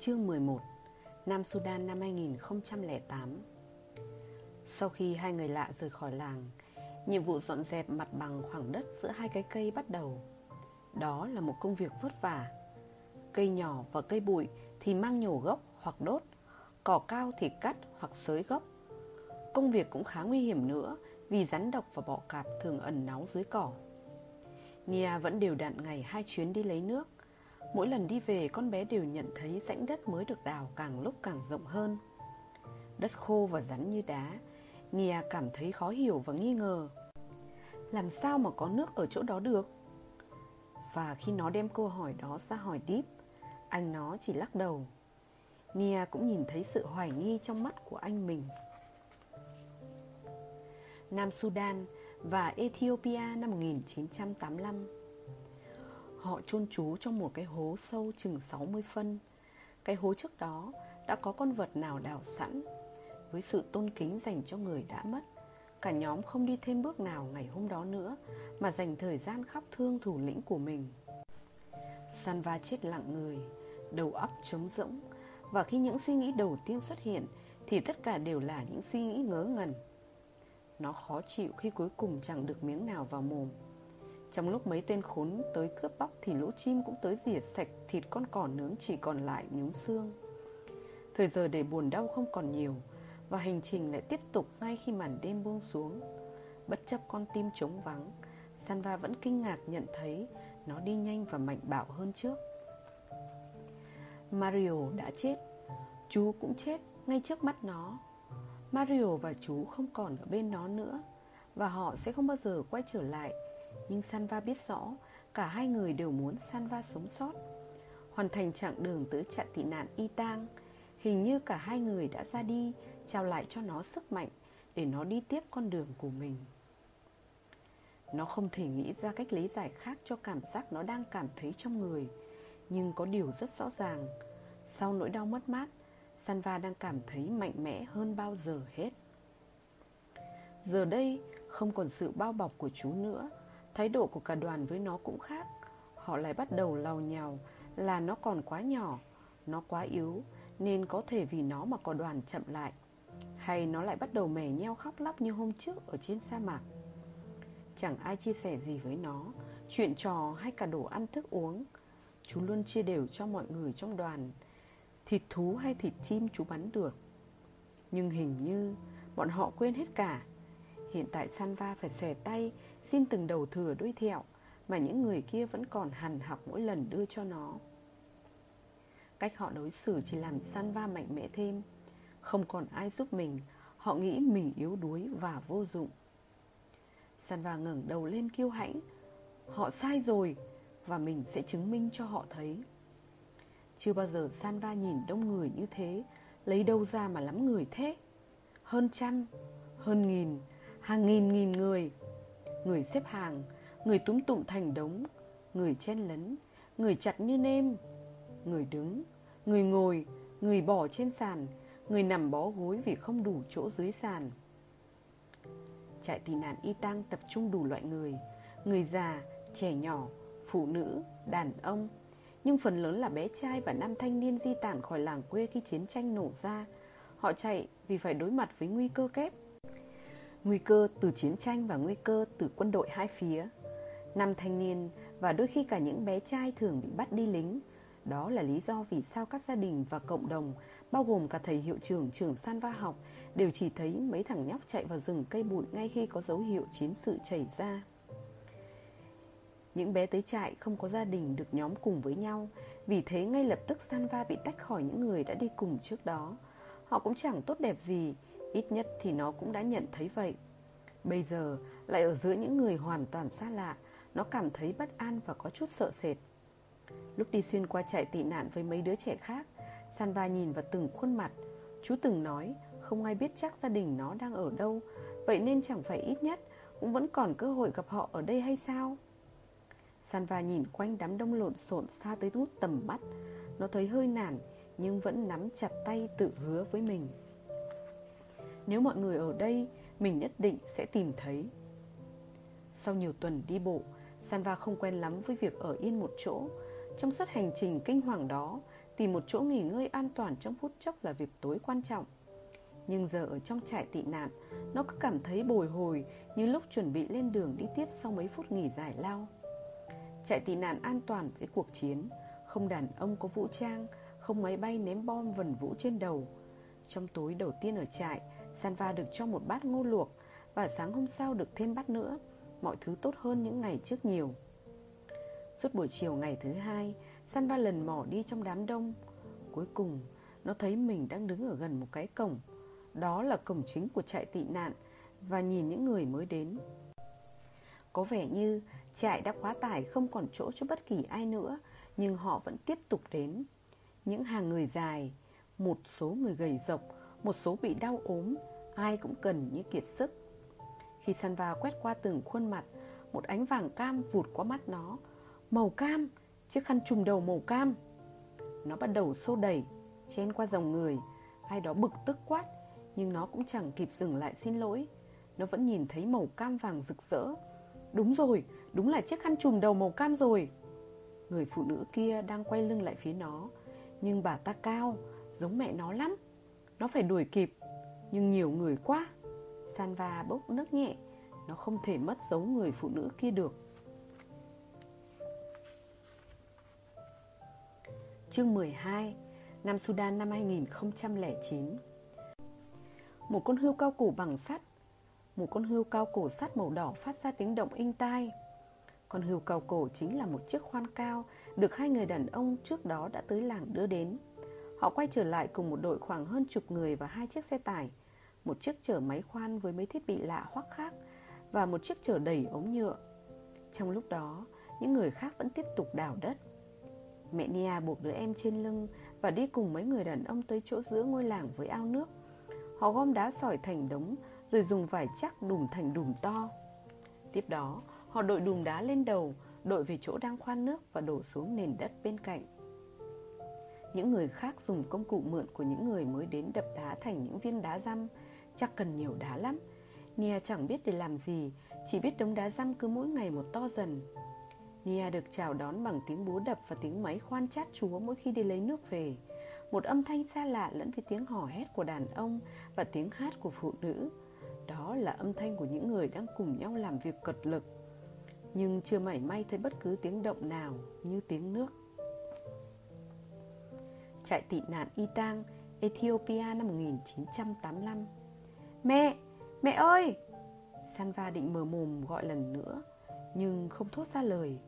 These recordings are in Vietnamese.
Chương 11 Nam Sudan năm 2008 Sau khi hai người lạ rời khỏi làng, Nhiệm vụ dọn dẹp mặt bằng khoảng đất giữa hai cái cây bắt đầu. Đó là một công việc vất vả. Cây nhỏ và cây bụi thì mang nhổ gốc hoặc đốt, Cỏ cao thì cắt hoặc xới gốc. Công việc cũng khá nguy hiểm nữa Vì rắn độc và bọ cạp thường ẩn náu dưới cỏ. Nia vẫn đều đặn ngày hai chuyến đi lấy nước. Mỗi lần đi về, con bé đều nhận thấy rãnh đất mới được đào càng lúc càng rộng hơn. Đất khô và rắn như đá Nia cảm thấy khó hiểu và nghi ngờ. Làm sao mà có nước ở chỗ đó được? Và khi nó đem câu hỏi đó ra hỏi Deep Anh nó chỉ lắc đầu. Nia cũng nhìn thấy sự hoài nghi trong mắt của anh mình. Nam Sudan và Ethiopia năm 1985 Họ chôn chú trong một cái hố sâu chừng 60 phân. Cái hố trước đó đã có con vật nào đào sẵn. Với sự tôn kính dành cho người đã mất, Cả nhóm không đi thêm bước nào ngày hôm đó nữa Mà dành thời gian khóc thương thủ lĩnh của mình. Sanva chết lặng người, Đầu óc trống rỗng, Và khi những suy nghĩ đầu tiên xuất hiện Thì tất cả đều là những suy nghĩ ngớ ngẩn. Nó khó chịu khi cuối cùng chẳng được miếng nào vào mồm trong lúc mấy tên khốn tới cướp bóc Thì lũ chim cũng tới rỉa sạch, Thịt con cỏ nướng chỉ còn lại nhúng xương. Thời giờ để buồn đau không còn nhiều, Và hành trình lại tiếp tục ngay khi màn đêm buông xuống. Bất chấp con tim trống vắng, Sanva vẫn kinh ngạc nhận thấy Nó đi nhanh và mạnh bạo hơn trước. Mario đã chết. Chú cũng chết ngay trước mắt nó. Mario và chú không còn ở bên nó nữa, Và họ sẽ không bao giờ quay trở lại nhưng Sanva biết rõ, Cả hai người đều muốn Sanva sống sót. Hoàn thành chặng đường tới trại tị nạn Y Tang, Hình như cả hai người đã ra đi, Trao lại cho nó sức mạnh Để nó đi tiếp con đường của mình. Nó không thể nghĩ ra cách lý giải khác Cho cảm giác nó đang cảm thấy trong người, Nhưng có điều rất rõ ràng. Sau nỗi đau mất mát, Sanva đang cảm thấy mạnh mẽ hơn bao giờ hết. Giờ đây, không còn sự bao bọc của chú nữa Thái độ của cả đoàn với nó cũng khác. Họ lại bắt đầu lầu nhào Là nó còn quá nhỏ, Nó quá yếu, Nên có thể vì nó mà cả đoàn chậm lại. Hay nó lại bắt đầu mẻ nheo khóc lóc như hôm trước Ở trên sa mạc. Chẳng ai chia sẻ gì với nó, Chuyện trò hay cả đồ ăn thức uống. Chú luôn chia đều cho mọi người trong đoàn, Thịt thú hay thịt chim chú bắn được. Nhưng hình như Bọn họ quên hết cả. Hiện tại Sanva phải xòe tay Xin từng đầu thừa đuôi thẹo, Mà những người kia vẫn còn hằn học mỗi lần đưa cho nó. Cách họ đối xử chỉ làm Sanva mạnh mẽ thêm. Không còn ai giúp mình, Họ nghĩ mình yếu đuối và vô dụng. Sanva ngẩng đầu lên kiêu hãnh, Họ sai rồi, Và mình sẽ chứng minh cho họ thấy. Chưa bao giờ Sanva nhìn đông người như thế, Lấy đâu ra mà lắm người thế? Hơn trăm, Hơn nghìn, Hàng nghìn nghìn người. Người xếp hàng Người túm tụm thành đống Người chen lấn Người chặt như nêm Người đứng Người ngồi Người bỏ trên sàn Người nằm bó gối vì không đủ chỗ dưới sàn. Trại tị nạn y Tăng tập trung đủ loại người Người già, trẻ nhỏ, phụ nữ, đàn ông. Nhưng phần lớn là bé trai và nam thanh niên di tản khỏi làng quê khi chiến tranh nổ ra. Họ chạy vì phải đối mặt với nguy cơ kép. Nguy cơ từ chiến tranh và nguy cơ từ quân đội hai phía. Năm thanh niên và đôi khi cả những bé trai thường bị bắt đi lính. Đó là lý do vì sao các gia đình và cộng đồng, Bao gồm cả thầy hiệu trưởng trường san va học, Đều chỉ thấy mấy thằng nhóc chạy vào rừng cây bụi ngay khi có dấu hiệu chiến sự chảy ra. Những bé tới trại không có gia đình được nhóm cùng với nhau, Vì thế ngay lập tức Sanva bị tách khỏi những người đã đi cùng trước đó. Họ cũng chẳng tốt đẹp gì Ít nhất thì nó cũng đã nhận thấy vậy. Bây giờ, lại ở giữa những người hoàn toàn xa lạ, Nó cảm thấy bất an và có chút sợ sệt. Lúc đi xuyên qua trại tị nạn với mấy đứa trẻ khác, Sanva nhìn vào từng khuôn mặt. Chú từng nói, Không ai biết chắc gia đình nó đang ở đâu, Vậy nên chẳng phải ít nhất Cũng vẫn còn cơ hội gặp họ ở đây hay sao? Sanva nhìn quanh đám đông lộn xộn xa tới tút tầm mắt. Nó thấy hơi nản, Nhưng vẫn nắm chặt tay tự hứa với mình nếu mọi người ở đây, Mình nhất định sẽ tìm thấy. Sau nhiều tuần đi bộ, Sanva không quen lắm với việc ở yên một chỗ. Trong suốt hành trình kinh hoàng đó, Tìm một chỗ nghỉ ngơi an toàn trong phút chốc là việc tối quan trọng. Nhưng giờ ở trong trại tị nạn, Nó cứ cảm thấy bồi hồi Như lúc chuẩn bị lên đường đi tiếp sau mấy phút nghỉ giải lao. Trại tị nạn an toàn với cuộc chiến, Không đàn ông có vũ trang, Không máy bay ném bom vần vũ trên đầu. Trong tối đầu tiên ở trại Sanva được cho một bát ngô luộc Và sáng hôm sau được thêm bát nữa. Mọi thứ tốt hơn những ngày trước nhiều. Suốt buổi chiều ngày thứ hai Sanva lần mò đi trong đám đông. Cuối cùng, Nó thấy mình đang đứng ở gần một cái cổng. Đó là cổng chính của trại tị nạn Và nhìn những người mới đến. Có vẻ như Trại đã quá tải, không còn chỗ cho bất kỳ ai nữa, Nhưng họ vẫn tiếp tục đến. Những hàng người dài, Một số người gầy rộc một số bị đau ốm Ai cũng cần như kiệt sức. Khi săn vào quét qua từng khuôn mặt Một ánh vàng cam vụt qua mắt nó. Màu cam Chiếc khăn trùm đầu màu cam. Nó bắt đầu xô đẩy Chen qua dòng người. Ai đó bực tức quát Nhưng nó cũng chẳng kịp dừng lại xin lỗi. Nó vẫn nhìn thấy màu cam vàng rực rỡ. Đúng rồi, đúng là chiếc khăn trùm đầu màu cam rồi. Người phụ nữ kia đang quay lưng lại phía nó. Nhưng bà ta cao Giống mẹ nó lắm. Nó phải đuổi kịp. Nhưng nhiều người quá. Sanva bốc nước nhẹ. Nó không thể mất dấu người phụ nữ kia được. Chương 12 Nam Sudan năm 2009 Một con hươu cao cổ bằng sắt. Một con hươu cao cổ sắt màu đỏ phát ra tiếng động inh tai. Con hươu cao cổ chính là một chiếc khoan cao Được hai người đàn ông trước đó đã tới làng đưa đến. Họ quay trở lại cùng một đội khoảng hơn chục người và hai chiếc xe tải. Một chiếc chở máy khoan với mấy thiết bị lạ hoắc khác Và một chiếc chở đầy ống nhựa. Trong lúc đó, những người khác vẫn tiếp tục đào đất. Mẹ Nia buộc đứa em trên lưng Và đi cùng mấy người đàn ông tới chỗ giữa ngôi làng với ao nước. Họ gom đá sỏi thành đống Rồi dùng vải chắc đùm thành đùm to. Tiếp đó họ đội đùm đá lên đầu Đội về chỗ đang khoan nước Và đổ xuống nền đất bên cạnh. Những người khác dùng công cụ mượn Của những người mới đến đập đá thành những viên đá răm Chắc cần nhiều đá lắm Nia chẳng biết để làm gì, Chỉ biết đống đá răm cứ mỗi ngày một to dần Nia được chào đón bằng tiếng búa đập và tiếng máy khoan chát chúa mỗi khi đi lấy nước về. Một âm thanh xa lạ lẫn với tiếng hò hét của đàn ông và tiếng hát của phụ nữ. Đó là âm thanh của những người đang cùng nhau làm việc cật lực. Nhưng chưa mảy may thấy bất cứ tiếng động nào như tiếng nước. Trại tị nạn Itang, Ethiopia năm 1985 Mẹ! Mẹ ơi! Sanva định mở mồm gọi lần nữa Nhưng không thốt ra lời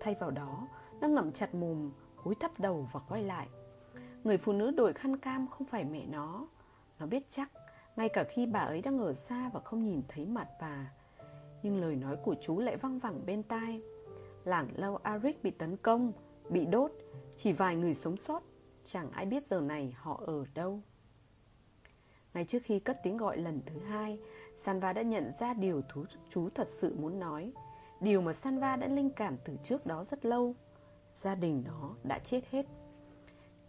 Thay vào đó Nó ngậm chặt mồm Cúi thấp đầu và quay lại Người phụ nữ đội khăn cam không phải mẹ nó Nó biết chắc Ngay cả khi bà ấy đang ở xa và không nhìn thấy mặt bà Nhưng lời nói của chú lại văng vẳng bên tai Làng lâu Arik bị tấn công Bị đốt Chỉ vài người sống sót Chẳng ai biết giờ này họ ở đâu. Ngay trước khi cất tiếng gọi lần thứ hai Sanva đã nhận ra điều thú, chú thật sự muốn nói. Điều mà Sanva đã linh cảm từ trước đó rất lâu. Gia đình nó đã chết hết.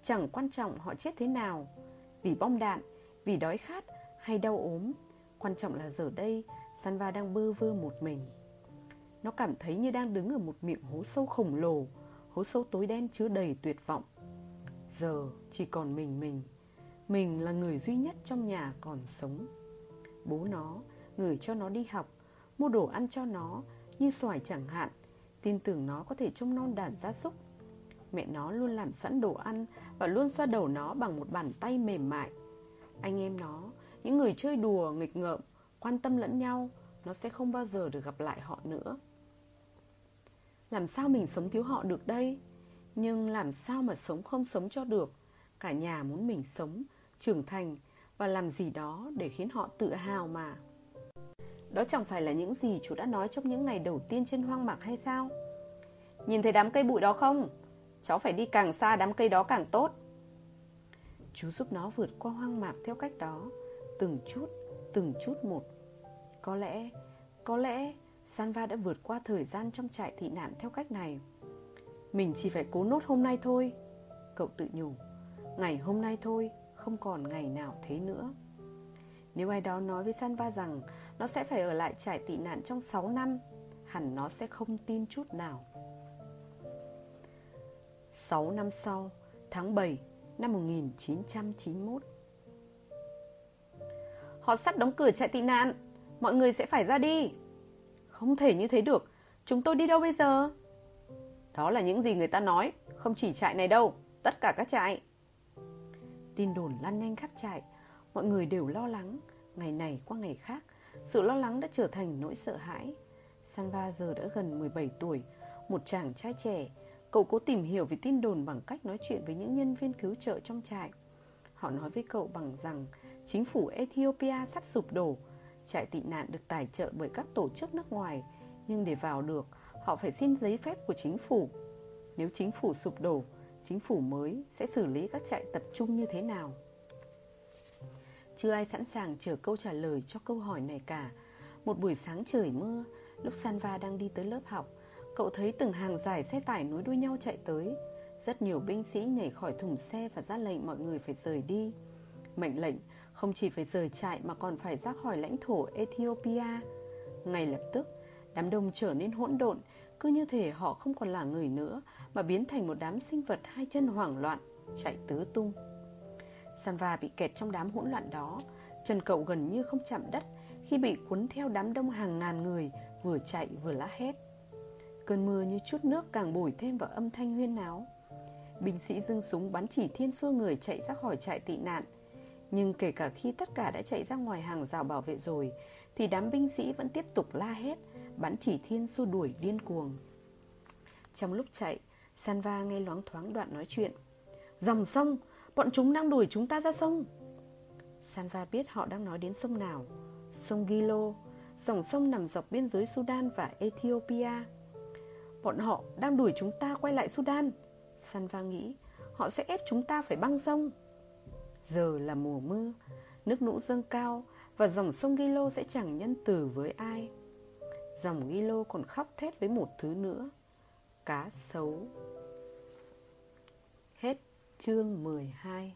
Chẳng quan trọng họ chết thế nào Vì bom đạn, vì đói khát hay đau ốm. Quan trọng là giờ đây Sanva đang bơ vơ một mình. Nó cảm thấy như đang đứng ở một miệng hố sâu khổng lồ Hố sâu tối đen chứa đầy tuyệt vọng. Giờ chỉ còn mình mình. Mình là người duy nhất trong nhà còn sống. Bố nó, gửi cho nó đi học Mua đồ ăn cho nó như xoài chẳng hạn. Tin tưởng nó có thể trông non đàn gia súc. Mẹ nó luôn làm sẵn đồ ăn Và luôn xoa đầu nó bằng một bàn tay mềm mại. Anh em nó Những người chơi đùa, nghịch ngợm Quan tâm lẫn nhau Nó sẽ không bao giờ được gặp lại họ nữa. Làm sao mình sống thiếu họ được đây? Nhưng làm sao mà sống không sống cho được Cả nhà muốn mình sống Trưởng thành Và làm gì đó để khiến họ tự hào mà đó chẳng phải là những gì chú đã nói trong những ngày đầu tiên trên hoang mạc hay sao? Nhìn thấy đám cây bụi đó không? Cháu phải đi càng xa đám cây đó càng tốt. Chú giúp nó vượt qua hoang mạc theo cách đó, từng chút, từng chút một. Có lẽ, có lẽ Sanva đã vượt qua thời gian trong trại thị nạn theo cách này. Mình chỉ phải cố nốt hôm nay thôi, cậu tự nhủ. Ngày hôm nay thôi, không còn ngày nào thế nữa. Nếu ai đó nói với Sanva rằng nó sẽ phải ở lại trải tị nạn trong 6 năm Hẳn nó sẽ không tin chút nào. 6 năm sau tháng 7 năm 1991 Họ sắp đóng cửa trại tị nạn. Mọi người sẽ phải ra đi. Không thể như thế được. Chúng tôi đi đâu bây giờ? Đó là những gì người ta nói. Không chỉ trại này đâu, Tất cả các trại. Tin đồn lan nhanh khắp trại. Mọi người đều lo lắng. Ngày này qua ngày khác, Sự lo lắng đã trở thành nỗi sợ hãi. Sanva giờ đã gần 17 tuổi, Một chàng trai trẻ. Cậu cố tìm hiểu về tin đồn bằng cách nói chuyện với những nhân viên cứu trợ trong trại. Họ nói với cậu bằng rằng Chính phủ Ethiopia sắp sụp đổ. Trại tị nạn được tài trợ bởi các tổ chức nước ngoài. Nhưng để vào được Họ phải xin giấy phép của chính phủ. Nếu chính phủ sụp đổ, Chính phủ mới sẽ xử lý các trại tập trung như thế nào? Chưa ai sẵn sàng chờ câu trả lời cho câu hỏi này cả. Một buổi sáng trời mưa, Lúc Sanva đang đi tới lớp học, Cậu thấy từng hàng dài xe tải nối đuôi nhau chạy tới. Rất nhiều binh sĩ nhảy khỏi thùng xe và ra lệnh mọi người phải rời đi. Mệnh lệnh không chỉ phải rời trại mà còn phải ra khỏi lãnh thổ Ethiopia. Ngay lập tức, Đám đông trở nên hỗn độn cứ như thể họ không còn là người nữa, Mà biến thành một đám sinh vật hai chân hoảng loạn, Chạy tứ tung. Sanva bị kẹt trong đám hỗn loạn đó. Chân cậu gần như không chạm đất Khi bị cuốn theo đám đông hàng ngàn người, Vừa chạy vừa la hét. Cơn mưa như chút nước càng bồi thêm vào âm thanh huyên náo. Binh sĩ dưng súng bắn chỉ thiên xua người chạy ra khỏi trại tị nạn. Nhưng kể cả khi tất cả đã chạy ra ngoài hàng rào bảo vệ rồi, Thì đám binh sĩ vẫn tiếp tục la hét, Bắn chỉ thiên xua đuổi điên cuồng. Trong lúc chạy, Sanva nghe loáng thoáng đoạn nói chuyện. Dòng sông, Bọn chúng đang đuổi chúng ta ra sông. Sanva biết họ đang nói đến sông nào. Sông Gilo, Dòng sông nằm dọc biên giới Sudan và Ethiopia. Bọn họ đang đuổi chúng ta quay lại Sudan. Sanva nghĩ, Họ sẽ ép chúng ta phải băng sông. Giờ là mùa mưa, Nước lũ dâng cao Và dòng sông Gilo sẽ chẳng nhân từ với ai. Dòng Gilo còn khóc thét với một thứ nữa, Cá sấu. Hết chương 12